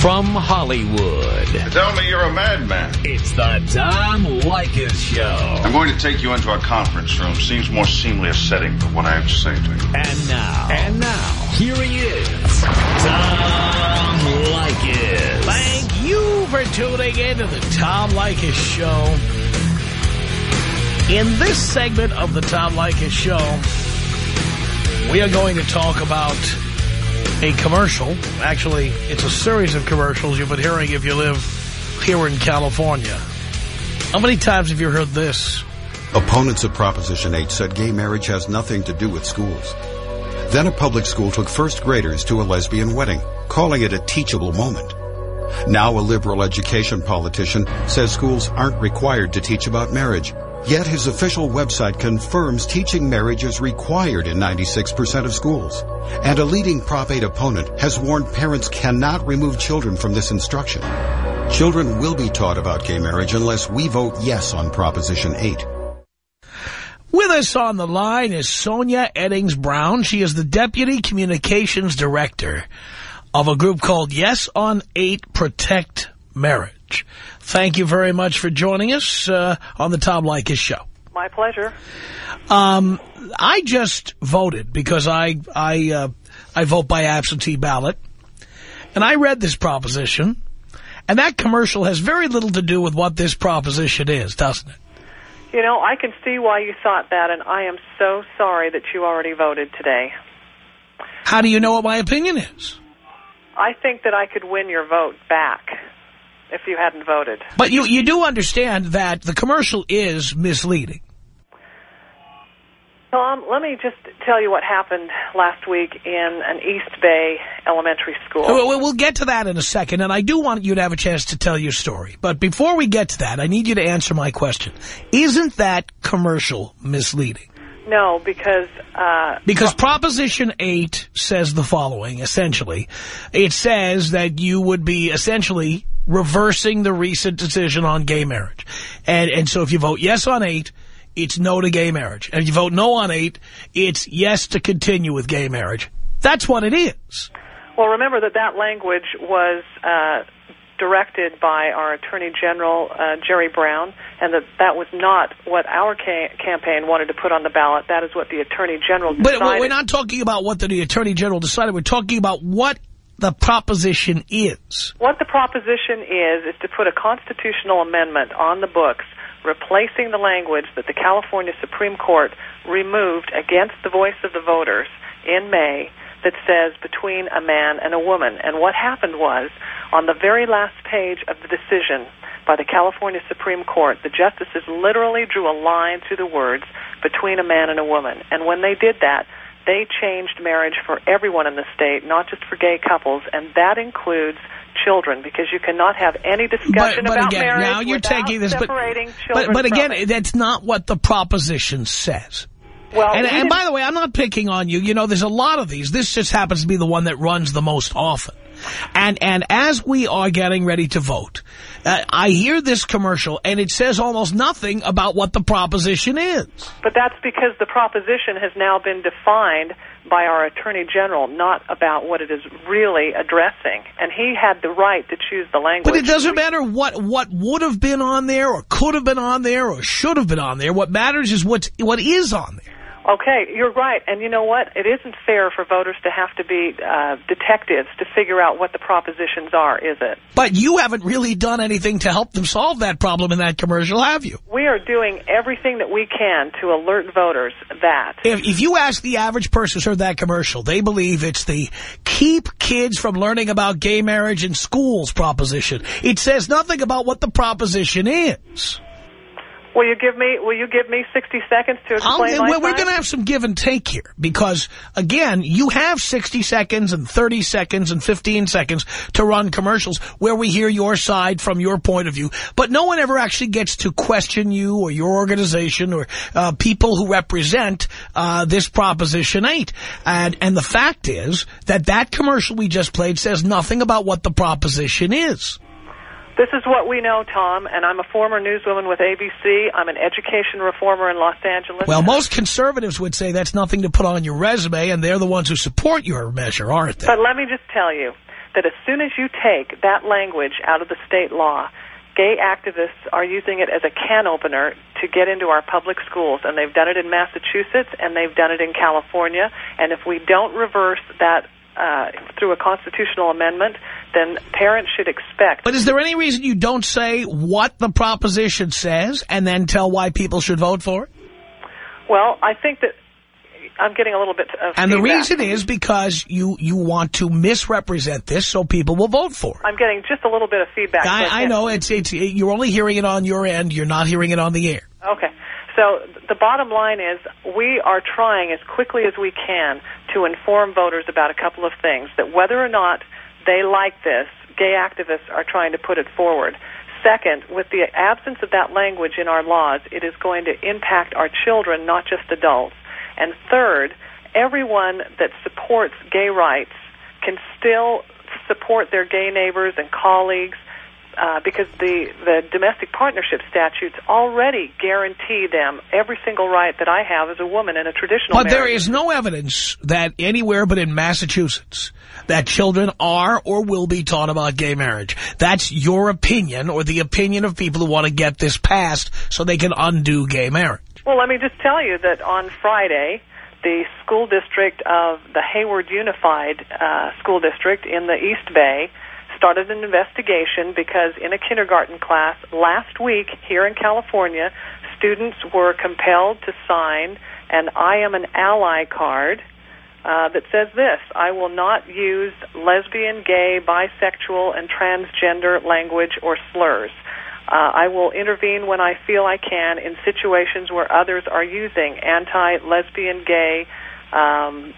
From Hollywood. Tell me you're a madman. It's the Tom Leykis Show. I'm going to take you into a conference room. Seems more seemly a setting for what I have to say to you. And now. And now. Here he is. Tom Leykis. Thank you for tuning in to the Tom Leykis Show. In this segment of the Tom Leykis Show, we are going to talk about a commercial. Actually, it's a series of commercials you've been hearing if you live here in California. How many times have you heard this? Opponents of Proposition 8 said gay marriage has nothing to do with schools. Then a public school took first graders to a lesbian wedding, calling it a teachable moment. Now a liberal education politician says schools aren't required to teach about marriage. Yet his official website confirms teaching marriage is required in 96% of schools. And a leading Prop 8 opponent has warned parents cannot remove children from this instruction. Children will be taught about gay marriage unless we vote yes on Proposition 8. With us on the line is Sonja Eddings Brown. She is the Deputy Communications Director of a group called Yes on 8 Protect Marriage. Thank you very much for joining us uh, on the Tom Leykis Show. My pleasure. Um, I just voted because I I uh, I vote by absentee ballot, and I read this proposition, and that commercial has very little to do with what this proposition is, doesn't it? You know, I can see why you thought that, and I am so sorry that you already voted today. How do you know what my opinion is? I think that I could win your vote back if you hadn't voted. But you, you do understand that the commercial is misleading. Tom, let me just tell you what happened last week in an East Bay elementary school. We'll, we'll get to that in a second, and I do want you to have a chance to tell your story. But before we get to that, I need you to answer my question. Isn't that commercial misleading? No, because... Uh, because Proposition 8 says the following, essentially. It says that you would be essentially reversing the recent decision on gay marriage. And, and so if you vote yes on 8, it's no to gay marriage. And if you vote no on 8, it's yes to continue with gay marriage. That's what it is. Well, remember that that language was uh, directed by our Attorney General, uh, Jerry Brown, and that that was not what our ca campaign wanted to put on the ballot. That is what the Attorney General decided. But we're not talking about what the Attorney General decided. We're talking about what the proposition is. What the proposition is, is to put a constitutional amendment on the books replacing the language that the California Supreme Court removed against the voice of the voters in May that says between a man and a woman. And what happened was, on the very last page of the decision by the California Supreme Court, the justices literally drew a line through the words between a man and a woman. And when they did that, they changed marriage for everyone in the state, not just for gay couples, and that includes children because you cannot have any discussion but, but about again, marriage now you're taking this, but, but, but again, that's not what the proposition says. Well, and, we and by the way, I'm not picking on you. You know, there's a lot of these. This just happens to be the one that runs the most often. And and as we are getting ready to vote, Uh, I hear this commercial, and it says almost nothing about what the proposition is. But that's because the proposition has now been defined by our Attorney General, not about what it is really addressing. And he had the right to choose the language. But it doesn't matter what, what would have been on there or could have been on there or should have been on there. What matters is what's, what is on there. Okay, you're right. And you know what? It isn't fair for voters to have to be uh, detectives to figure out what the propositions are, is it? But you haven't really done anything to help them solve that problem in that commercial, have you? We are doing everything that we can to alert voters that. If, if you ask the average person who heard that commercial, they believe it's the keep kids from learning about gay marriage in schools proposition. It says nothing about what the proposition is. Will you give me Will you give me 60 seconds to explain I'll, my We're going to have some give and take here because, again, you have 60 seconds and 30 seconds and 15 seconds to run commercials where we hear your side from your point of view. But no one ever actually gets to question you or your organization or uh, people who represent uh, this Proposition 8. And, and the fact is that that commercial we just played says nothing about what the proposition is. This is what we know, Tom, and I'm a former newswoman with ABC. I'm an education reformer in Los Angeles. Well, most conservatives would say that's nothing to put on your resume, and they're the ones who support your measure, aren't they? But let me just tell you, that as soon as you take that language out of the state law, gay activists are using it as a can opener to get into our public schools, and they've done it in Massachusetts and they've done it in California. And if we don't reverse that uh, through a constitutional amendment, then parents should expect. But is there any reason you don't say what the proposition says and then tell why people should vote for it? Well, I think that I'm getting a little bit of And the reason is because you, you want to misrepresent this so people will vote for it. I'm getting just a little bit of feedback. I, I know it's it's you're only hearing it on your end. You're not hearing it on the air. Okay. So the bottom line is we are trying as quickly as we can to inform voters about a couple of things, that whether or not they like this, gay activists are trying to put it forward. Second, with the absence of that language in our laws, it is going to impact our children, not just adults. And third, everyone that supports gay rights can still support their gay neighbors and colleagues uh, because the, the domestic partnership statutes already guarantee them every single right that I have as a woman in a traditional But there marriage. is no evidence that anywhere but in Massachusetts that children are or will be taught about gay marriage. That's your opinion or the opinion of people who want to get this passed so they can undo gay marriage. Well, let me just tell you that on Friday, the school district of the Hayward Unified uh, School District in the East Bay started an investigation because in a kindergarten class last week here in California, students were compelled to sign an I am an ally card uh, that says this I will not use lesbian, gay, bisexual, and transgender language or slurs. Uh, I will intervene when I feel I can in situations where others are using anti lesbian, gay, um,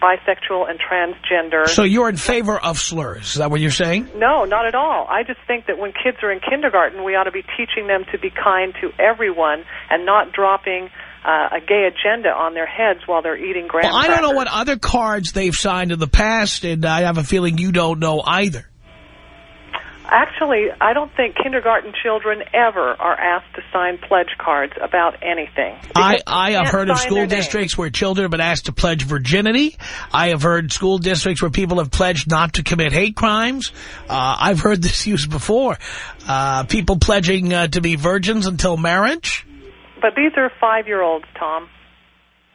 bisexual, and transgender. So you're in favor of slurs. Is that what you're saying? No, not at all. I just think that when kids are in kindergarten, we ought to be teaching them to be kind to everyone and not dropping uh, a gay agenda on their heads while they're eating graham Well, I don't know what other cards they've signed in the past, and I have a feeling you don't know either. Actually, I don't think kindergarten children ever are asked to sign pledge cards about anything. I, I have heard of school districts where children have been asked to pledge virginity. I have heard school districts where people have pledged not to commit hate crimes. Uh, I've heard this used before. Uh, people pledging uh, to be virgins until marriage. But these are five-year-olds, Tom.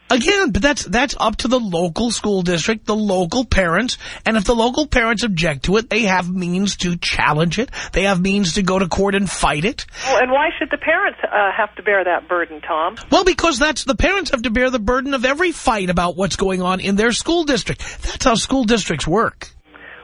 Again, but that's that's up to the local school district, the local parents, and if the local parents object to it, they have means to challenge it. They have means to go to court and fight it. Well, and why should the parents uh, have to bear that burden, Tom? Well, because that's the parents have to bear the burden of every fight about what's going on in their school district. That's how school districts work.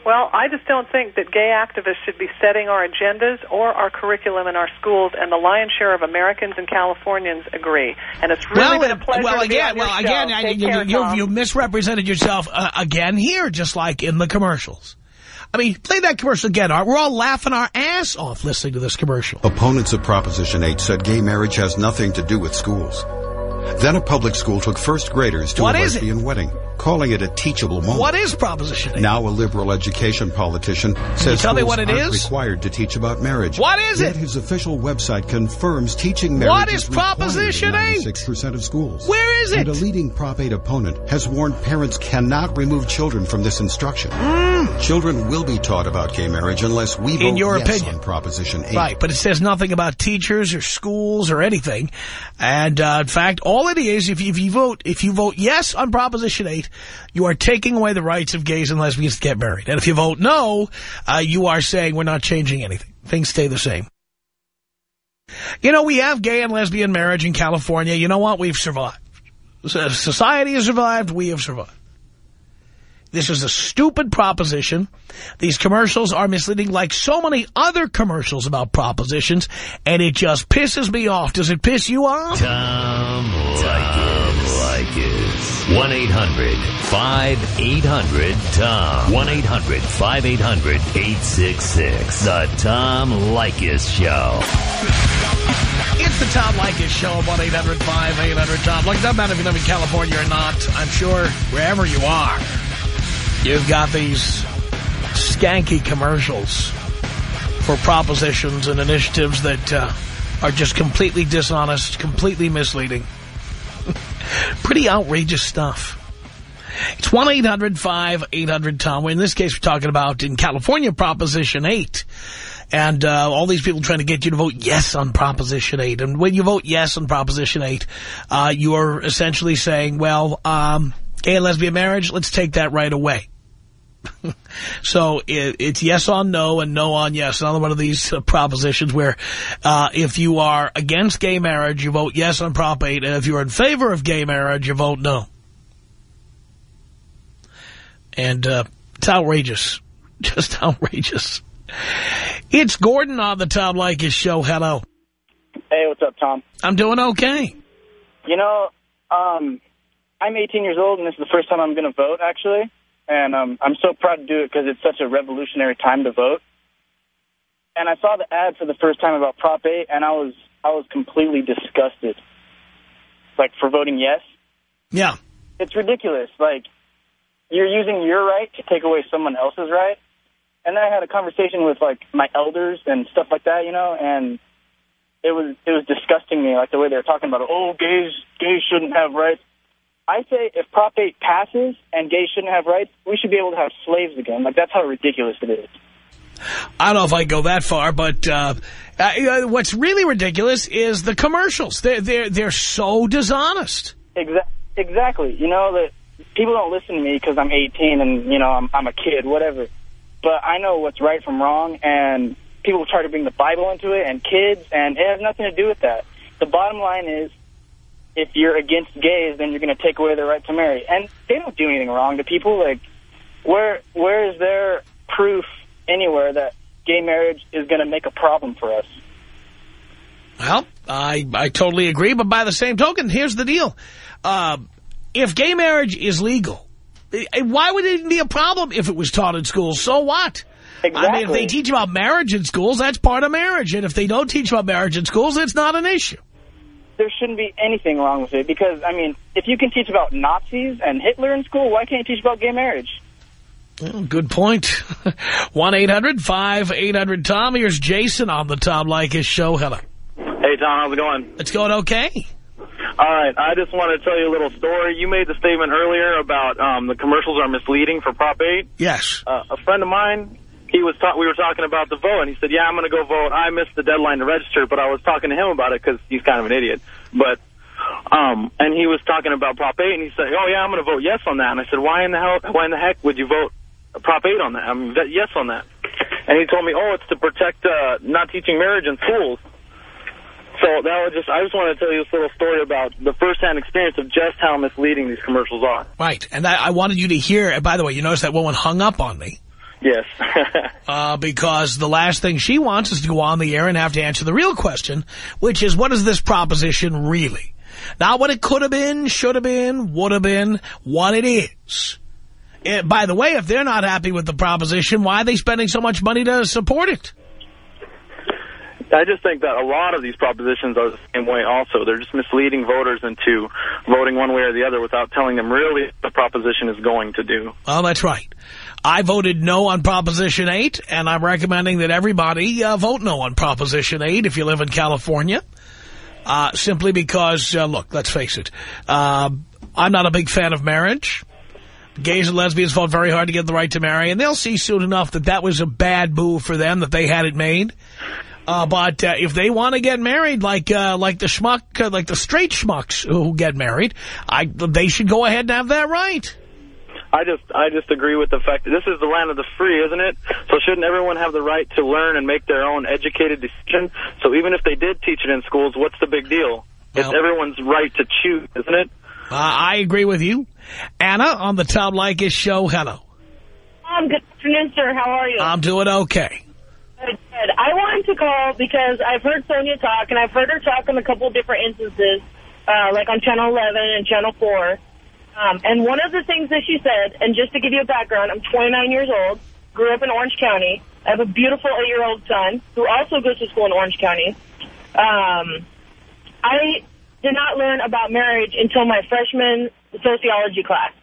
Well, I just don't think that gay activists should be setting our agendas or our curriculum in our schools, and the lion's share of Americans and Californians agree. And it's really well, been a pleasure well, to be again, on your well, show. again, I- you, care, you, you misrepresented yourself uh, again here, just like in the commercials. I mean, play that commercial again. Art. We're all laughing our ass off listening to this commercial. Opponents of Proposition 8 said gay marriage has nothing to do with schools. Then a public school took first graders to What a is it? lesbian wedding, calling it a teachable moment. What is Proposition 8? Now a liberal education politician says tell me what it aren't is? required to teach about marriage. What is Yet it? his official website confirms teaching marriage What is required Proposition in 8? 96% of schools. Where is it? And a leading Prop 8 opponent has warned parents cannot remove children from this instruction. Children will be taught about gay marriage unless we vote. In your yes opinion. on Proposition 8. Right, but it says nothing about teachers or schools or anything. And uh, in fact, all it is, if you, if you vote, if you vote yes on Proposition 8, you are taking away the rights of gays and lesbians to get married. And if you vote no, uh, you are saying we're not changing anything. Things stay the same. You know, we have gay and lesbian marriage in California. You know what? We've survived. Society has survived. We have survived. This is a stupid proposition. These commercials are misleading like so many other commercials about propositions, and it just pisses me off. Does it piss you off? Tom Leykis. 1-800-5800-TOM. 1-800-5800-866. The Tom Leykis Show. It's the Tom Leykis Show at 1-800-5800-TOM. Look, it doesn't matter if you live in California or not. I'm sure wherever you are, you've got these skanky commercials for propositions and initiatives that uh, are just completely dishonest, completely misleading. Pretty outrageous stuff. It's 1-800-5800-TOM. In this case, we're talking about, in California, Proposition 8. And uh, all these people trying to get you to vote yes on Proposition 8. And when you vote yes on Proposition 8, uh, you are essentially saying, well, um, gay and lesbian marriage, let's take that right away. so it, it's yes on no and no on yes. Another one of these uh, propositions where uh, if you are against gay marriage, you vote yes on Prop 8. And if you're in favor of gay marriage, you vote no. And uh, it's outrageous. Just outrageous. It's Gordon on the Tom Leykis show. Hello. Hey, what's up, Tom? I'm doing okay. You know, um, I'm 18 years old, and this is the first time I'm going to vote, actually. And um, I'm so proud to do it because it's such a revolutionary time to vote. And I saw the ad for the first time about Prop 8, and I was I was completely disgusted. Like, for voting yes. Yeah. It's ridiculous. Like, you're using your right to take away someone else's right. And then I had a conversation with, like, my elders and stuff like that, you know, and it was it was disgusting me, like, the way they were talking about it. Oh, gays, gays shouldn't have rights. I say if Prop 8 passes and gays shouldn't have rights, we should be able to have slaves again. Like, that's how ridiculous it is. I don't know if I go that far, but uh, uh, what's really ridiculous is the commercials. They're, they're, they're so dishonest. Exa exactly. You know, that people don't listen to me because I'm 18 and, you know, I'm, I'm a kid, whatever. But I know what's right from wrong, and people try to bring the Bible into it and kids, and it has nothing to do with that. The bottom line is, if you're against gays, then you're going to take away their right to marry. And they don't do anything wrong to people. Like, where where is there proof anywhere that gay marriage is going to make a problem for us? Well, I, I totally agree. But by the same token, here's the deal. Uh, if gay marriage is legal, eh, why would it be a problem if it was taught in schools? So what? Exactly. I mean, if they teach about marriage in schools, that's part of marriage. And if they don't teach about marriage in schools, it's not an issue. There shouldn't be anything wrong with it because, I mean, if you can teach about Nazis and Hitler in school, why can't you teach about gay marriage? Well, good point. 1-800-5800-TOM. Here's Jason on the Tom Leykis show. Hello. Hey, Tom, how's it going? It's going okay. All right, I just want to tell you a little story. You made the statement earlier about um, the commercials are misleading for Prop 8. Yes. Uh, a friend of mine, he was we were talking about the vote, and he said, yeah, I'm going to go vote. I missed the deadline to register, but I was talking to him about it because he's kind of an idiot. But um, and he was talking about Prop 8, and he said, oh, yeah, I'm going to vote yes on that. And I said, why in the hell, why in the heck would you vote Prop 8 on that? I mean, yes on that. And he told me, oh, it's to protect uh, not teaching marriage in schools. So that was just, I just want to tell you this little story about the firsthand experience of just how misleading these commercials are. Right. And I, I wanted you to hear, by the way, you notice that woman hung up on me. Yes. uh, because the last thing she wants is to go on the air and have to answer the real question, which is, what is this proposition really? Not what it could have been, should have been, would have been, what it is. It, eh, by the way, if they're not happy with the proposition, why are they spending so much money to support it? I just think that a lot of these propositions are the same way also. They're just misleading voters into voting one way or the other without telling them really what the proposition is going to do. Well, that's right. I voted no on Proposition 8, and I'm recommending that everybody uh, vote no on Proposition 8 if you live in California. Uh, simply because, uh, look, let's face it, uh, I'm not a big fan of marriage. Gays and lesbians fought very hard to get the right to marry, and they'll see soon enough that that was a bad move for them, that they had it made. Uh, but uh, if they want to get married, like uh, like the schmuck, like the straight schmucks who get married, I they should go ahead and have that right. I just I just agree with the fact that this is the land of the free, isn't it? So shouldn't everyone have the right to learn and make their own educated decision? So even if they did teach it in schools, what's the big deal? Well, it's everyone's right to choose, isn't it? Uh, I agree with you. Anna on the Tom Leykis show. Hello. Um, good afternoon, sir. How are you? I'm doing okay. Good, good. I wanted to call because I've heard Sonja talk, and I've heard her talk in a couple of different instances, uh, like on Channel 11 and Channel 4. Um, and one of the things that she said, and just to give you a background, I'm 29 years old, grew up in Orange County. I have a beautiful eight-year-old son who also goes to school in Orange County. Um, I did not learn about marriage until my freshman sociology class.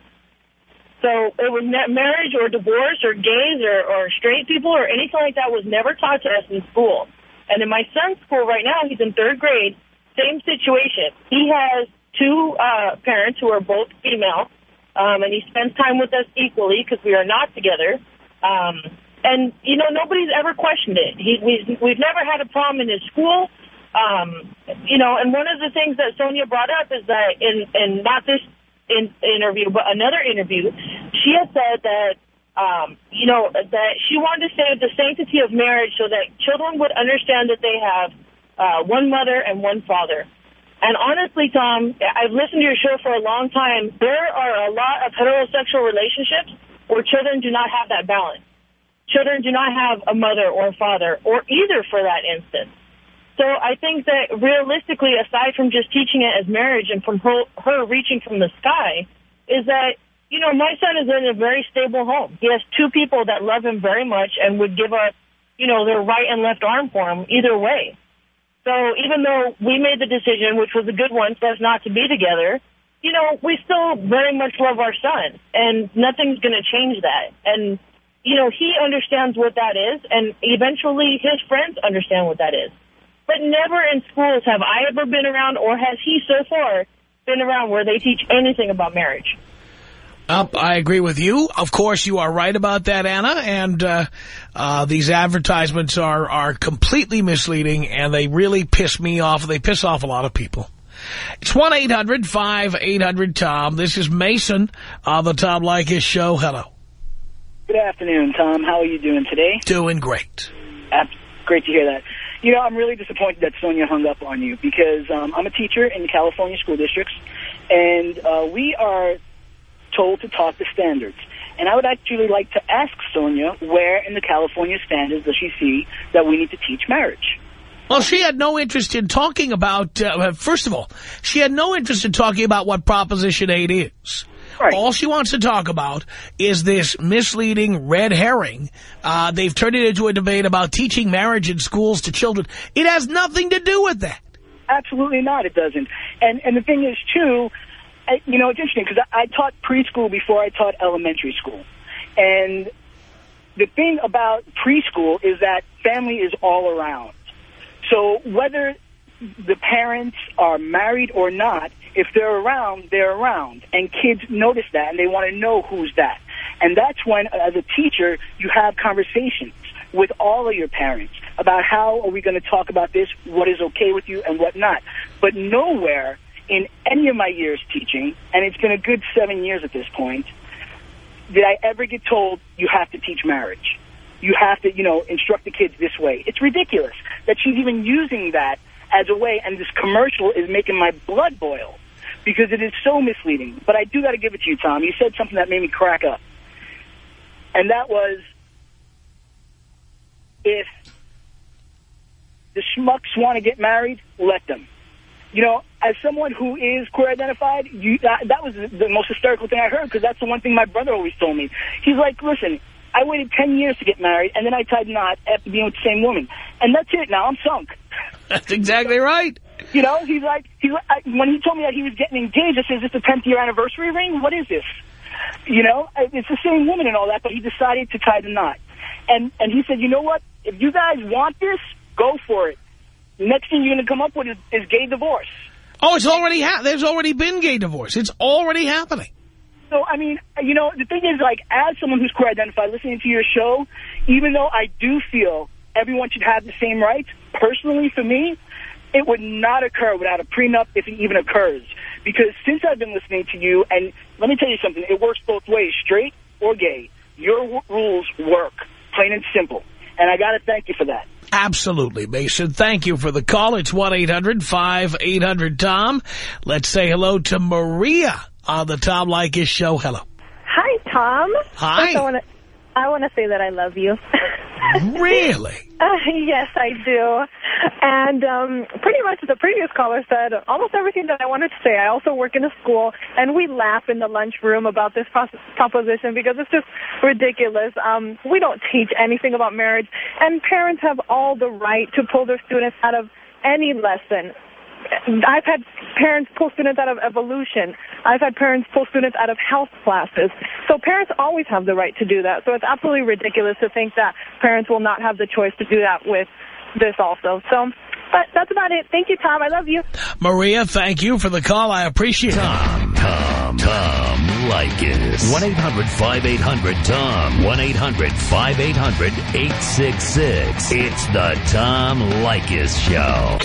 So it was marriage or divorce or gays or, or straight people or anything like that was never taught to us in school. And in my son's school right now, he's in third grade, same situation. He has two uh, parents who are both female, um, and he spends time with us equally because we are not together. Um, and, you know, nobody's ever questioned it. He, we, we've never had a problem in his school. Um, you know, and one of the things that Sonja brought up is that in, in not this in, interview, but another interview, she had said that, um, you know, that she wanted to save the sanctity of marriage so that children would understand that they have uh, one mother and one father. And honestly, Tom, I've listened to your show for a long time. There are a lot of heterosexual relationships where children do not have that balance. Children do not have a mother or a father, or either for that instance. So I think that realistically, aside from just teaching it as marriage and from her, her reaching from the sky, is that, you know, my son is in a very stable home. He has two people that love him very much and would give up, you know, their right and left arm for him either way. So even though we made the decision, which was a good one for us not to be together, you know, we still very much love our son, and nothing's going to change that. And, you know, he understands what that is, and eventually his friends understand what that is. But never in schools have I ever been around, or has he so far been around where they teach anything about marriage. Up, I agree with you. Of course, you are right about that, Anna. And uh, uh, these advertisements are are completely misleading, and they really piss me off. They piss off a lot of people. It's 1-800-5800-TOM. This is Mason on the Tom Leykis show. Hello. Good afternoon, Tom. How are you doing today? Doing great. Great to hear that. You know, I'm really disappointed that Sonja hung up on you because um, I'm a teacher in the California school districts, and uh, we are told to talk the standards. And I would actually like to ask Sonja, where in the California standards does she see that we need to teach marriage? Well, she had no interest in talking about, uh, first of all, she had no interest in talking about what Proposition 8 is. Right. All she wants to talk about is this misleading red herring. Uh, they've turned it into a debate about teaching marriage in schools to children. It has nothing to do with that. Absolutely not, it doesn't. And and the thing is, too, I, you know, it's interesting because I, I taught preschool before I taught elementary school. And the thing about preschool is that family is all around. So whether the parents are married or not, if they're around, they're around. And kids notice that, and they want to know who's that. And that's when, as a teacher, you have conversations with all of your parents about how are we going to talk about this, what is okay with you, and what not. But nowhere in any of my years teaching, and it's been a good seven years at this point, did I ever get told you have to teach marriage. You have to, you know, instruct the kids this way. It's ridiculous that she's even using that as a way, and this commercial is making my blood boil because it is so misleading. But I do got to give it to you, Tom. You said something that made me crack up. And that was, if the schmucks want to get married, let them. You know, as someone who is queer-identified, you, that, that was the most hysterical thing I heard because that's the one thing my brother always told me. He's like, listen, I waited 10 years to get married, and then I tied a knot after being with the same woman. And that's it now. I'm sunk. That's exactly right. You know, he's like, he's like I, when he told me that he was getting engaged, I said, is this the 10th year anniversary ring? What is this? You know, it's the same woman and all that, but he decided to tie the knot. And, and he said, you know what? If you guys want this, go for it. Next thing you're going to come up with is, is gay divorce. Oh, it's already ha there's already been gay divorce. It's already happening. So, I mean, you know, the thing is, like, as someone who's queer-identified, listening to your show, even though I do feel everyone should have the same rights, personally, for me, it would not occur without a prenup if it even occurs. Because since I've been listening to you, and let me tell you something, it works both ways, straight or gay. Your rules work, plain and simple. And I got to thank you for that. Absolutely, Mason. Thank you for the call. It's 1-800-5800-TOM. Let's say hello to Maria on the Tom Leykis show. Hello. Hi, Tom. Hi. First, I want to I want to say that I love you. really? Uh, yes, I do. And um, pretty much as the previous caller said almost everything that I wanted to say. I also work in a school, and we laugh in the lunchroom about this proposition because it's just ridiculous. Um, we don't teach anything about marriage, and parents have all the right to pull their students out of any lesson. I've had parents pull students out of evolution. I've had parents pull students out of health classes. So parents always have the right to do that. So it's absolutely ridiculous to think that parents will not have the choice to do that with this also. So, but that's about it. Thank you, Tom. I love you. Maria, thank you for the call. I appreciate it. Tom, Tom. Tom. Tom Leykis. 1-800-5800-TOM. 1-800-5800-866. It's the Tom Leykis Show.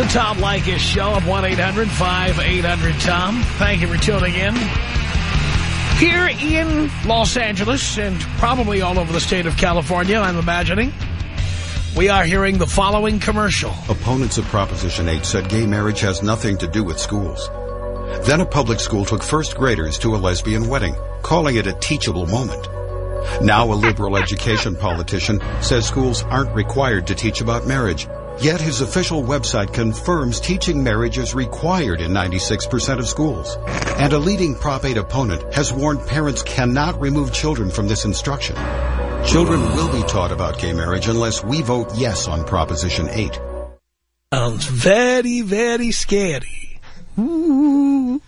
The Tom Leykis Show of 1-800-5800-TOM. Thank you for tuning in. Here in Los Angeles and probably all over the state of California, I'm imagining, we are hearing the following commercial. Opponents of Proposition 8 said gay marriage has nothing to do with schools. Then a public school took first graders to a lesbian wedding, calling it a teachable moment. Now a liberal education politician says schools aren't required to teach about marriage. Yet his official website confirms teaching marriage is required in 96% of schools. And a leading Prop 8 opponent has warned parents cannot remove children from this instruction. Children will be taught about gay marriage unless we vote yes on Proposition 8. Sounds very, very scary. Ooh.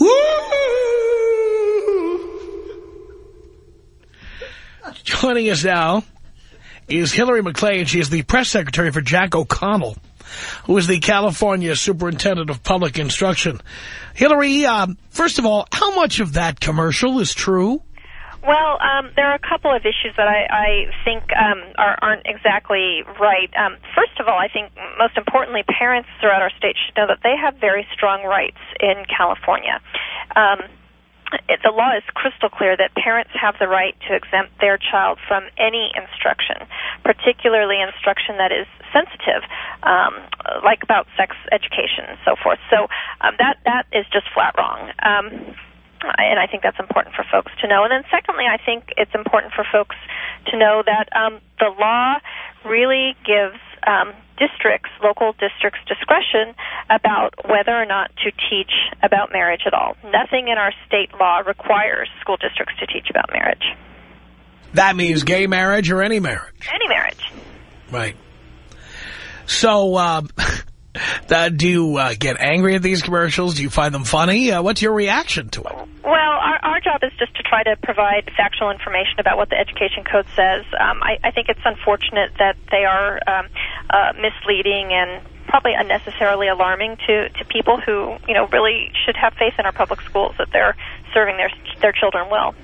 Ooh. Joining us now is Hilary McLean. She is the press secretary for Jack O'Connell, who is the California Superintendent of Public Instruction. Hilary, um, first of all, how much of that commercial is true? Well, um, there are a couple of issues that I, I think um, are, aren't exactly right. Um, first of all, I think most importantly, parents throughout our state should know that they have very strong rights in California. Um, the law is crystal clear that parents have the right to exempt their child from any instruction, particularly instruction that is sensitive, um, like about sex education and so forth. So um, that that is just flat wrong. Um, and I think that's important for folks to know. And then secondly, I think it's important for folks to know that um, the law really gives um, districts, local districts, discretion about whether or not to teach about marriage at all. Nothing in our state law requires school districts to teach about marriage. That means gay marriage or any marriage? Any marriage. Right. So, uh, uh, do you uh, get angry at these commercials? Do you find them funny? Uh, what's your reaction to it? Well, our, our job is just to try to provide factual information about what the Education Code says. Um, I, I think it's unfortunate that they are um, uh, misleading and probably unnecessarily alarming to, to people who, you know, really should have faith in our public schools that they're serving their their children well.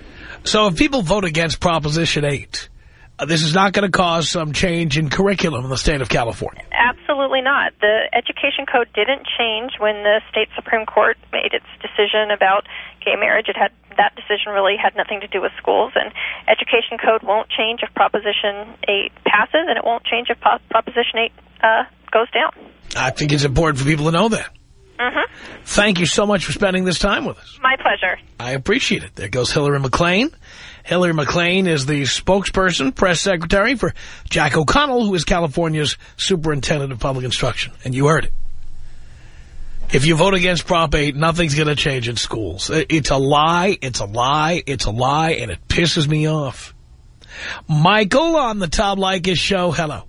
So if people vote against Proposition 8, uh, this is not going to cause some change in curriculum in the state of California. Absolutely not. The Education Code didn't change when the state Supreme Court made its decision about gay marriage. It had that decision really had nothing to do with schools, and Education Code won't change if Proposition 8 passes, and it won't change if Proposition 8 uh, goes down. I think it's important for people to know that. Mm -hmm. Thank you so much for spending this time with us. My pleasure. I appreciate it. There goes Hilary McLean. Hilary McLean is the spokesperson, press secretary for Jack O'Connell, who is California's superintendent of public instruction. And you heard it. If you vote against Prop 8, nothing's going to change in schools. It's a lie, it's a lie, it's a lie, and it pisses me off. Michael on the Tom Leykis show. Hello.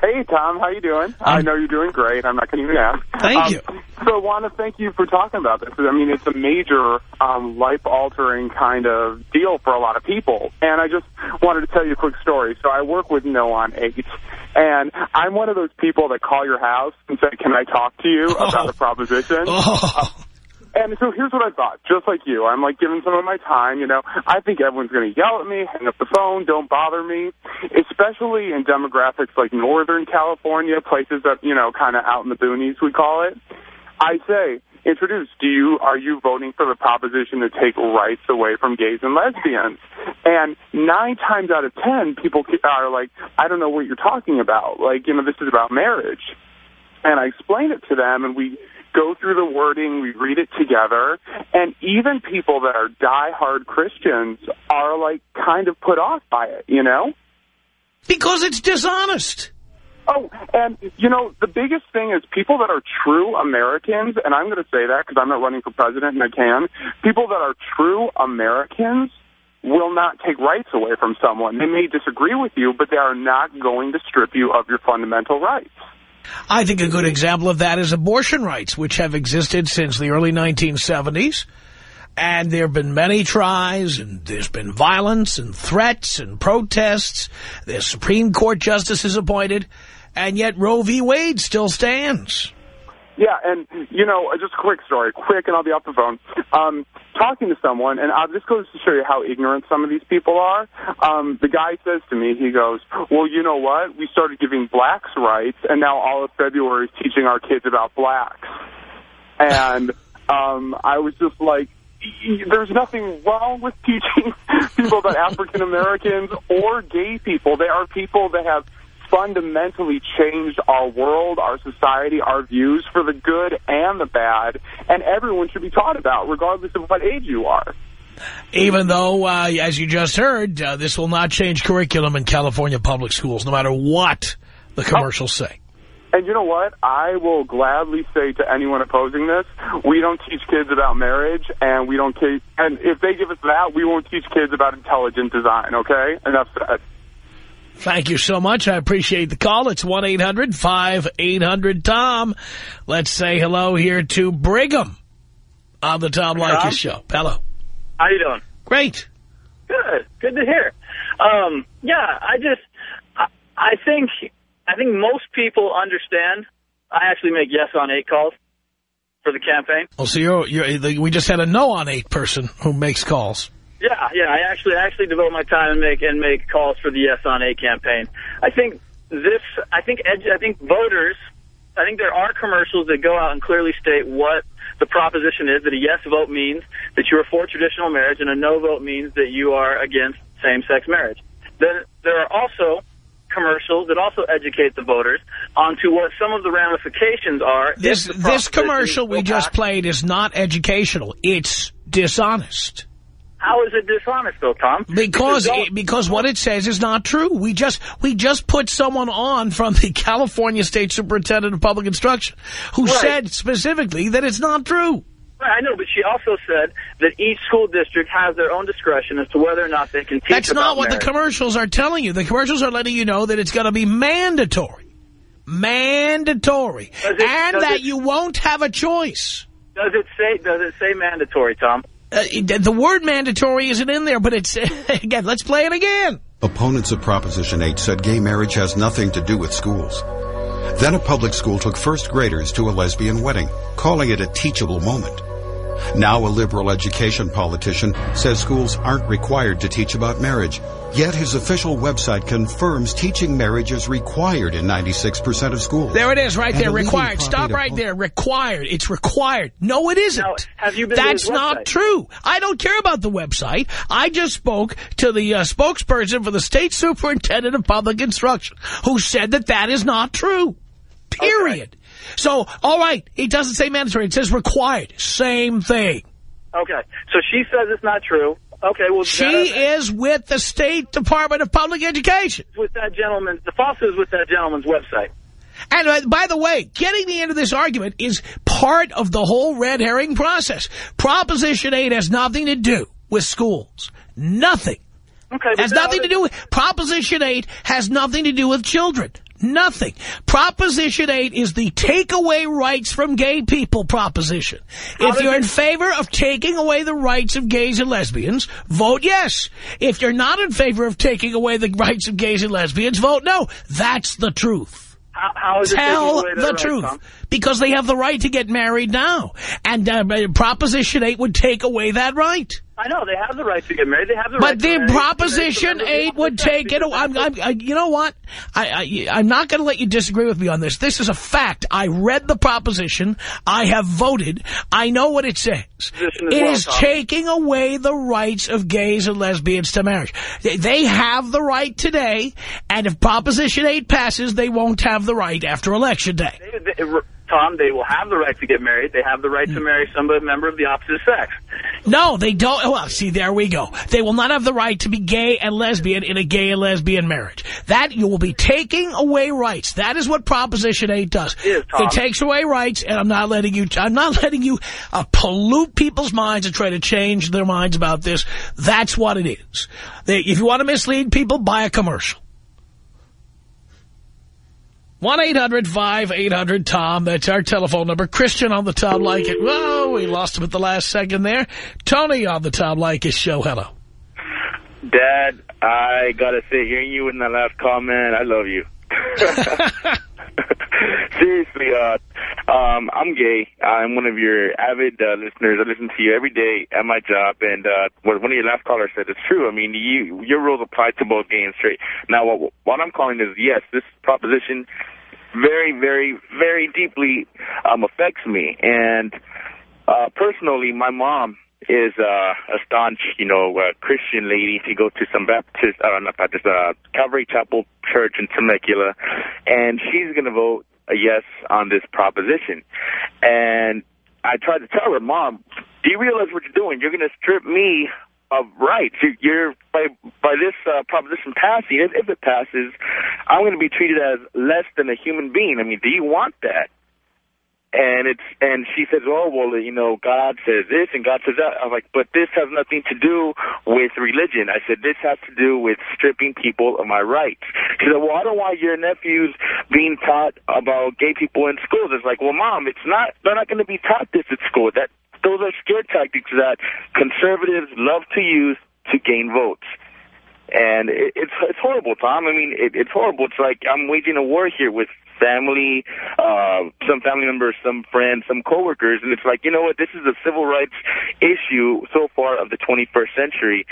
Hey, Tom. How you doing? I know you're doing great. I'm not going to even ask. Thank um, you. So I want to thank you for talking about this. I mean, it's a major um, life-altering kind of deal for a lot of people. And I just wanted to tell you a quick story. So I work with No on 8. And I'm one of those people that call your house and say, can I talk to you Oh. about a proposition? Oh. And so here's what I thought, just like you. I'm like giving some of my time, you know. I think everyone's going to yell at me, hang up the phone, don't bother me, especially in demographics like Northern California, places that, you know, kind of out in the boonies, we call it. I say, introduce, do you, are you voting for the proposition to take rights away from gays and lesbians? And nine times out of ten, people are like, I don't know what you're talking about. Like, you know, this is about marriage. And I explain it to them, and we go through the wording, we read it together, and even people that are diehard Christians are, like, kind of put off by it, you know? Because it's dishonest. Oh, and, you know, the biggest thing is people that are true Americans, and I'm going to say that because I'm not running for president and I can, people that are true Americans will not take rights away from someone. They may disagree with you, but they are not going to strip you of your fundamental rights. I think a good example of that is abortion rights, which have existed since the early 1970s. And there have been many tries, and there's been violence and threats and protests. There's Supreme Court justices appointed, and yet Roe v. Wade still stands. Yeah, and, you know, just a quick story, quick, and I'll be off the phone. Um, talking to someone, and uh, this goes to show you how ignorant some of these people are. Um, the guy says to me, he goes, well, you know what? We started giving blacks rights, and now all of February is teaching our kids about blacks. And um, I was just like, there's nothing wrong with teaching people about African Americans or gay people. They are people that have fundamentally changed our world, our society, our views for the good and the bad, and everyone should be taught about, regardless of what age you are. Even though, uh, as you just heard, uh, this will not change curriculum in California public schools, no matter what the commercials say. And you know what? I will gladly say to anyone opposing this, we don't teach kids about marriage, and we don't teach, and if they give us that, we won't teach kids about intelligent design, okay? Enough said. Thank you so much. I appreciate the call. It's 1-800-5800-TOM. Let's say hello here to Brigham on the Tom Leykis Show. Hello. How you doing? Great. Good. Good to hear. Um, yeah, I just, I, I think, I think most people understand. I actually make yes on eight calls for the campaign. Oh, so you're, you're, we just had a no on eight person who makes calls. Yeah, yeah. I actually I actually devote my time and make and make calls for the Yes on 8 campaign. I think this. I think I think voters. I think there are commercials that go out and clearly state what the proposition is that a yes vote means that you are for traditional marriage and a no vote means that you are against same-sex marriage. Then there are also commercials that also educate the voters onto what some of the ramifications are. This this commercial we just played is not educational. It's dishonest. How is it dishonest, though, Tom? Because because what it says is not true. We just we just put someone on from the California State Superintendent of Public Instruction who Right. said specifically that it's not true. Right, I know, but she also said that each school district has their own discretion as to whether or not they can teach That's not what marriage. the commercials are telling you. The commercials are letting you know that it's going to be mandatory. Mandatory. It- and that it- you won't have a choice. Does it say Does it say mandatory, Tom? Uh, the word mandatory isn't in there, but it's, again, let's play it again. Opponents of Proposition 8 said gay marriage has nothing to do with schools. Then a public school took first graders to a lesbian wedding, calling it a teachable moment. Now a liberal education politician says schools aren't required to teach about marriage. Yet his official website confirms teaching marriage is required in 96% of schools. There it is, right And there, required. Stop right there, required. It's required. No, it isn't. have you been That's not true. I don't care about the website. I just spoke to the uh, spokesperson for the state superintendent of public instruction who said that that is not true. Period. So, all right, it doesn't say mandatory. It says required. Same thing. Okay, so she says it's not true. Okay, well, She that- is with the State Department of Public Education. with that gentleman. The falsehood is with that gentleman's website. And uh, by the way, getting me into this argument is part of the whole red herring process. Proposition 8 has nothing to do with schools. Nothing. Okay, Has nothing to do with... Proposition 8 has nothing to do with children. Nothing. Proposition 8 is the take away rights from gay people proposition. if you're in favor of taking away the rights of gays and lesbians, vote yes. If you're not in favor of taking away the rights of gays and lesbians, vote no. That's the truth. How, how is Tell the rights, truth. Tom? Because they have the right to get married now. And uh, Proposition 8 would take away that right. I know they have the right to get married. They have the But right. to the Proposition to 8 would take it away. I'm, I'm, I, you know what? I, I, I'm not going to let you disagree with me on this. This is a fact. I read the proposition. I have voted. I know what it says. It is taking away the rights of gays and lesbians to marriage. They, they have the right today, and if Proposition 8 passes, they won't have the right after Election Day. They- they- Tom, they will have the right to get married. They have the right to marry some member of the opposite sex. No, they don't. oh, Well, see, there we go. They will not have the right to be gay and lesbian in a gay and lesbian marriage. That you will be taking away rights. That is what Proposition 8 does. It is, Tom. It takes away rights, and I'm not letting you. I'm not letting you uh, pollute people's minds and try to change their minds about this. That's what it is. They, if you want to mislead people, buy a commercial. 1-800-5800-TOM. That's our telephone number. Christian on the Tom Leykis. Whoa, we lost him at the last second there. Tony on the Tom Leykis show. Hello. Dad, I gotta say, hearing you in that last comment, I love you. Seriously, uh, um, I'm gay. I'm one of your avid uh, listeners. I listen to you every day at my job, and uh, what one of your last callers said is true. I mean, you your rules apply to both gay and straight. Now, what, what I'm calling is, yes, this proposition very, very, very deeply um, affects me. And uh, personally, my mom is uh, a staunch, you know, uh, Christian lady. She goes to some Baptist, uh, not Baptist, uh, Calvary Chapel Church in Temecula, and she's going to vote a yes on this proposition. And I tried to tell her, Mom, do you realize what you're doing? You're going to strip me of rights. You're by by this uh, proposition passing. If, if it passes, I'm going to be treated as less than a human being. I mean, do you want that? And it's and she says, oh well, you know, God says this and God says that. I'm like, but this has nothing to do with religion. I said this has to do with stripping people of my rights. She said, well, I don't want your nephews being taught about gay people in schools. It's like, well, mom, it's not. They're not going to be taught this at school. That those are scare tactics that conservatives love to use to gain votes. And it, it's it's horrible, Tom. I mean, it, it's horrible. It's like I'm waging a war here with family, uh, some family members, some friends, some coworkers, and it's like, you know what? This is a civil rights issue so far of the 21st century,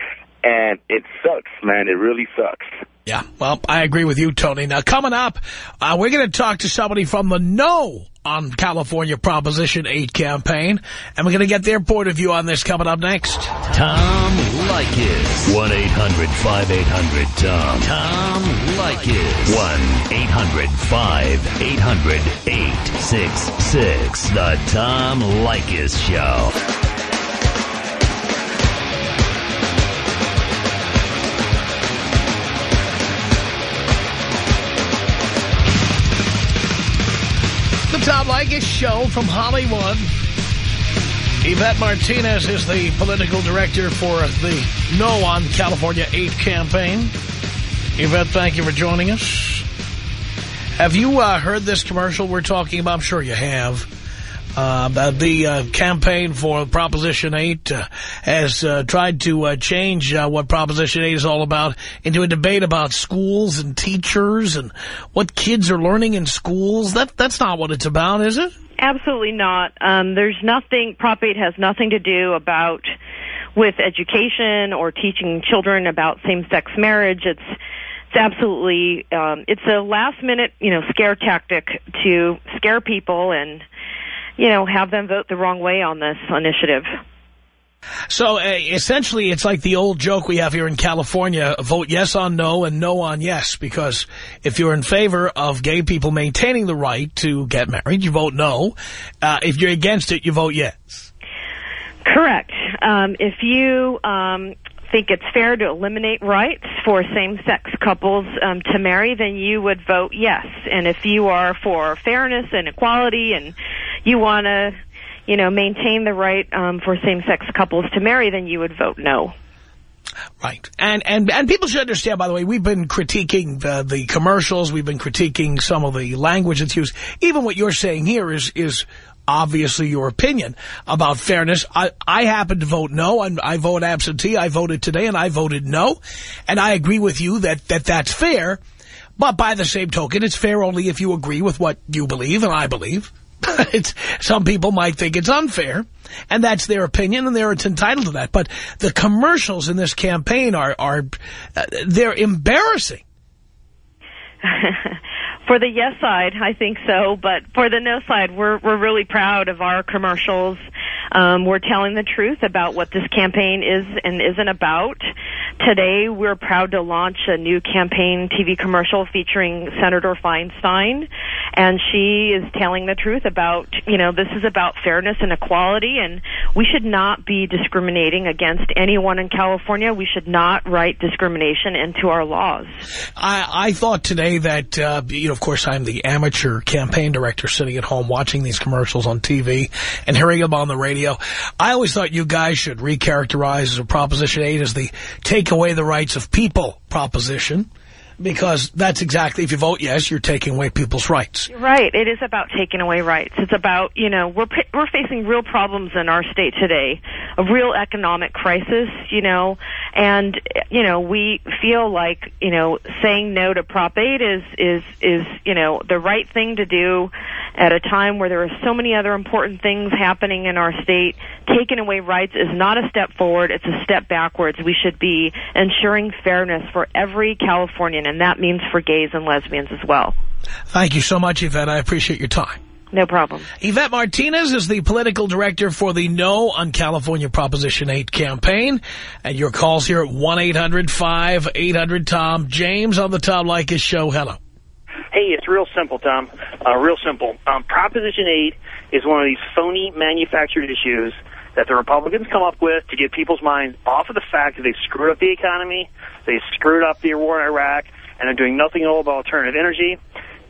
and it sucks, man. It really sucks. Yeah, well, I agree with you, Tony. Now, coming up, uh, we're going to talk to somebody from the No on California Proposition 8 campaign, and we're going to get their point of view on this coming up next. Tom Leykis. 1-800-5800-TOM. Tom Leykis. 1-800-5800-866. The Tom Leykis Show. Tom Leykis Show from Hollywood. Yvette Martinez is the political director for the No on California 8 campaign. Yvette, thank you for joining us. Have you uh, heard this commercial we're talking about? I'm sure you have. Uh, the uh, campaign for Proposition 8 uh, has uh, tried to uh, change uh, what Proposition 8 is all about into a debate about schools and teachers and what kids are learning in schools. That That's not what it's about, is it? Absolutely not. Um, there's nothing, Prop 8 has nothing to do about with education or teaching children about same-sex marriage. It's it's absolutely um, it's a last minute you know scare tactic to scare people and you know have them vote the wrong way on this initiative. So uh, essentially, it's like the old joke we have here in California, vote yes on no and no on yes, because if you're in favor of gay people maintaining the right to get married, you vote no. Uh, if you're against it, you vote yes. Correct. Um, if you um, think it's fair to eliminate rights for same-sex couples um, to marry, then you would vote yes. And if you are for fairness and equality and you want to you know, maintain the right um, for same-sex couples to marry, then you would vote no. Right. And, and, and people should understand, by the way, we've been critiquing the, the commercials. We've been critiquing some of the language that's used. Even what you're saying here is, is obviously your opinion about fairness. I, I happen to vote no, and I vote absentee. I voted today, and I voted no. And I agree with you that, that that's fair. But by the same token, it's fair only if you agree with what you believe and I believe. some people might think it's unfair, and that's their opinion, and they're entitled to that. But the commercials in this campaign are, are uh, they're embarrassing. for the yes side, I think so, but for the no side, we're we're really proud of our commercials. Um, we're telling the truth about what this campaign is and isn't about. Today, we're proud to launch a new campaign TV commercial featuring Senator Feinstein, and she is telling the truth about you know this is about fairness and equality, and we should not be discriminating against anyone in California. We should not write discrimination into our laws. I, I thought today that uh, you know of course, I'm the amateur campaign director sitting at home watching these commercials on TV and hearing them on the radio. I always thought you guys should recharacterize Proposition 8 as the take away the rights of people proposition. Because that's exactly, if you vote yes, you're taking away people's rights. Right. It is about taking away rights. It's about, you know, we're we're facing real problems in our state today, a real economic crisis, you know, and you know, we feel like, you know, saying no to Prop 8 is is is, you know, the right thing to do at a time where there are so many other important things happening in our state. Taking away rights is not a step forward, it's a step backwards. We should be ensuring fairness for every Californian and that means for gays and lesbians as well. Thank you so much, Yvette. I appreciate your time. No problem. Yvette Martinez is the political director for the No on California Proposition 8 campaign. And your calls here at 1-800-5800-TOM. James on the Tom Leykis show. Hello. Hey, it's real simple, Tom. Uh, real simple. Um, Proposition 8 is one of these phony manufactured issues that the Republicans come up with to get people's minds off of the fact that they screwed up the economy, they screwed up the war in Iraq, and they're doing nothing at all about alternative energy.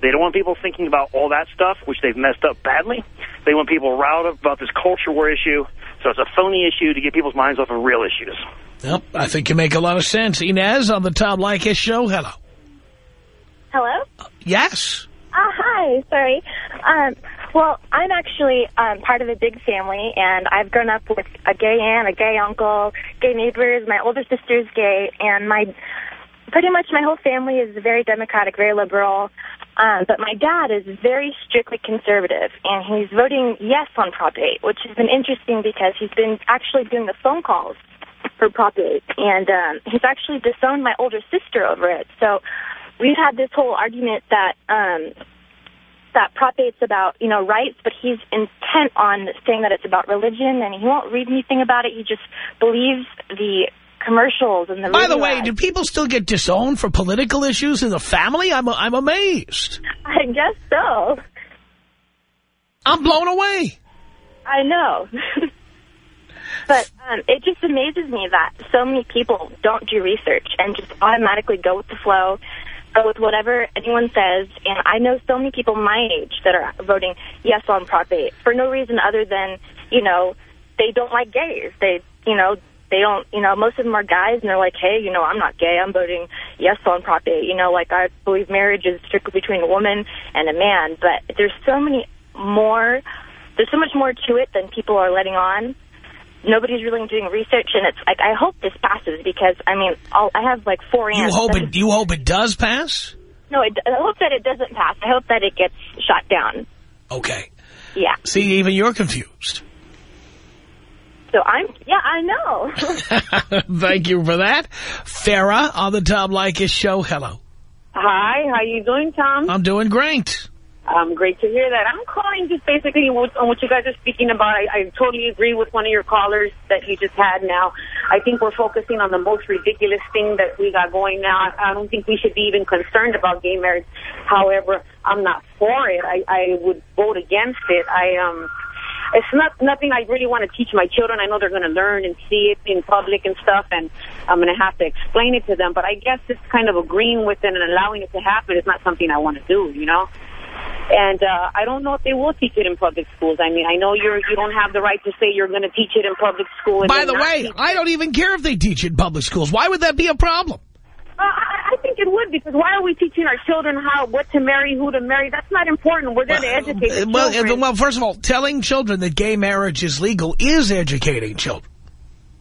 They don't want people thinking about all that stuff, which they've messed up badly. They want people riled up about this culture war issue. So it's a phony issue to get people's minds off of real issues. Yep, I think you make a lot of sense. Inez on the Tom Leykis show. Hello. Hello? Yes. Uh, hi, sorry. Um, well, I'm actually um, part of a big family, and I've grown up with a gay aunt, a gay uncle, gay neighbors. My older sister's gay, and my pretty much my whole family is very democratic, very liberal. Um, but my dad is very strictly conservative, and he's voting yes on Prop 8, which has been interesting because he's been actually doing the phone calls for Prop 8, and um, he's actually disowned my older sister over it. So we've had this whole argument that um, that Prop 8's about, you know, rights, but he's intent on saying that it's about religion, and he won't read anything about it. He just believes the commercials and the By the way, ads. do people still get disowned for political issues in the family? I'm, I'm amazed. I guess so. I'm blown away. I know. but um, it just amazes me that so many people don't do research and just automatically go with the flow, with whatever anyone says. And I know so many people my age that are voting yes on Prop 8 for no reason other than, you know, they don't like gays. They, you know, they don't, you know, most of them are guys and they're like, hey, you know, I'm not gay. I'm voting yes on Prop 8. You know, like I believe marriage is strictly between a woman and a man. But there's so many more, there's so much more to it than people are letting on. Nobody's really doing research, and it's like I hope this passes because I mean I'll, I have like four You aunts. hope it, you hope it does pass? No, it, I hope that it doesn't pass. I hope that it gets shot down. Okay. Yeah. See, even you're confused. So I'm yeah I know. Thank you for that. Farah on the Tom Leykis show. Hello. Hi, how you doing, Tom? I'm doing great. Um, great to hear that. I'm calling just basically on what you guys are speaking about. I, I totally agree with one of your callers that you just had now. I think we're focusing on the most ridiculous thing that we got going now. I, don't think we should be even concerned about gay marriage. However, I'm not for it. I, I would vote against it. I um, it's not nothing I really want to teach my children. I know they're going to learn and see it in public and stuff, and I'm going to have to explain it to them. But I guess it's kind of agreeing with it and allowing it to happen is not something I want to do, you know. And uh, I don't know if they will teach it in public schools. I mean, I know you're you don't have the right to say you're going to teach it in public school. By the way, I don't even care if they teach it in public schools. Why would that be a problem? Uh, I, I think it would because why are we teaching our children how what to marry, who to marry? That's not important. We're there to educate Well, children. well, first of all, telling children that gay marriage is legal is educating children.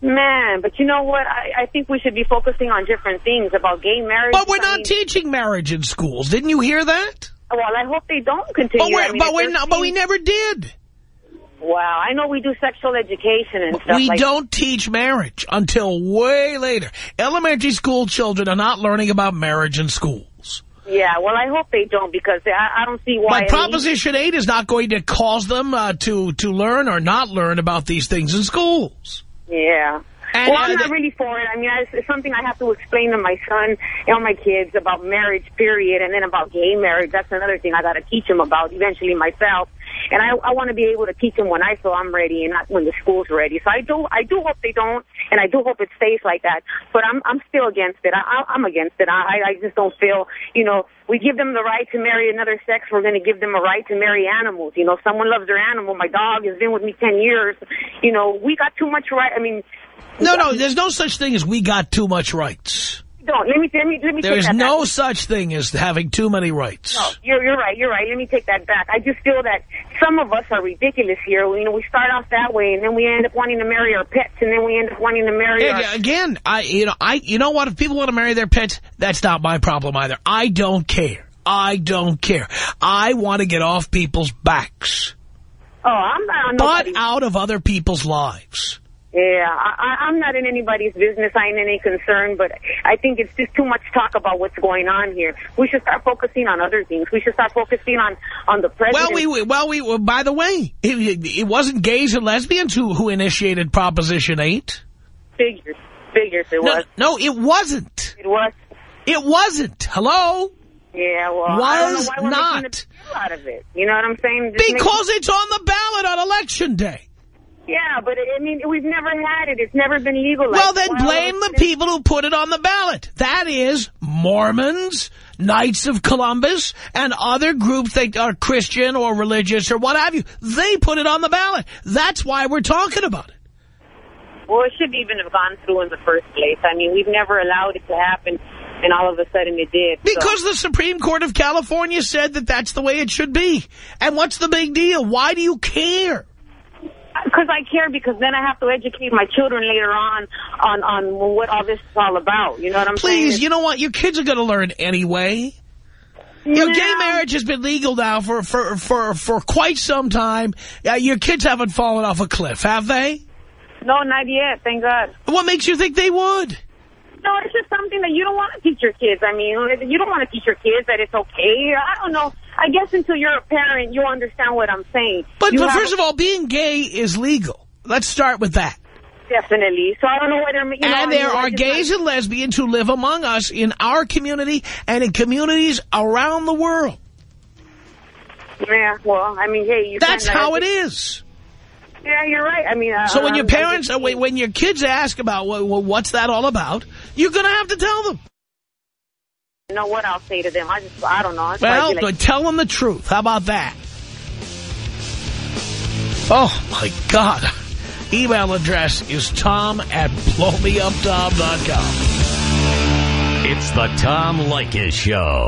Man, but you know what? I, I think we should be focusing on different things about gay marriage. But we're I not mean, teaching marriage in schools. Didn't you hear that? Well, I hope they don't continue. But we're, I mean, but we're not, but we never did. Wow, I know we do sexual education and stuff We like don't teach marriage until way later. Elementary school children are not learning about marriage in schools. Yeah, well, I hope they don't because I, I don't see why. But Proposition 8 is not going to cause them uh, to, to learn or not learn about these things in schools. Yeah. And, well, uh, I'm not really for it. I mean, I, it's something I have to explain to my son and my kids about marriage, period, and then about gay marriage. That's another thing I got to teach them about eventually myself. And I, I want to be able to teach them when I feel I'm ready and not when the school's ready. So I do, I do hope they don't, and I do hope it stays like that. But I'm, I'm still against it. I, I, I'm against it. I, I just don't feel, you know, we give them the right to marry another sex. We're going to give them a right to marry animals. You know, someone loves their animal. My dog has been with me 10 years. You know, we got too much right. I mean, No, no, there's no such thing as we got too much rights. don't. Let me let me let me. There is no back. such thing as having too many rights. No, you're you're right. You're right. Let me take that back. I just feel that some of us are ridiculous here. You know, we start off that way, and then we end up wanting to marry our pets, and then we end up wanting to marry our. Yeah, again, I you know I you know what? If people want to marry their pets, that's not my problem either. I don't care. I don't care. I want to get off people's backs, Oh, I'm not but out of other people's lives. Yeah, I, I'm not in anybody's business. I ain't any concern, but I think it's just too much talk about what's going on here. We should start focusing on other things. We should start focusing on on the president. Well, we well we well, by the way, it, it wasn't gays and lesbians who who initiated Proposition Eight. figures, figures. It No, was. no, it wasn't. It was. It wasn't. Hello. Yeah, well, I don't know Was not. out of it. You know what I'm saying? Just Because it's on the ballot on election day. Yeah, but I mean, we've never had it. It's never been legalized. Well, then Why blame the people who put it on the ballot. That is Mormons, Knights of Columbus, and other groups that are Christian or religious or what have you. They put it on the ballot. That's why we're talking about it. Well, it shouldn't even have gone through in the first place. I mean, we've never allowed it to happen, and all of a sudden it did. so- Because the Supreme Court of California said that that's the way it should be. And what's the big deal? Why do you care? Because I care, because then I have to educate my children later on on on what all this is all about. You know what I'm saying? Please, you know what? Your kids are going to learn anyway. You know, gay marriage has been legal now for, for, for, for quite some time. Uh, your kids haven't fallen off a cliff, have they? No, not yet. Thank God. What makes you think they would? No, it's just something that you don't want to teach your kids. I mean, you don't want to teach your kids that it's okay. I don't know. I guess until you're a parent, you'll understand what I'm saying. But, but first of all, being gay is legal. Let's start with that. definitely. So I don't know whether you know. And mean, there I are just gays and lesbians who live among us in our community and in communities around the world. Yeah, well, I mean, hey, you. That's how it is. Yeah, you're right. I mean, uh, So when your um, parents, uh, when your kids ask about well, what's that all about, you're going to have to tell them. You know what I'll say to them. I just, I don't know. It's Well, like, but tell them the truth. How about that? Oh, my God. Email address is tom at blowmeuptom.com. It's the Tom Leykis Show.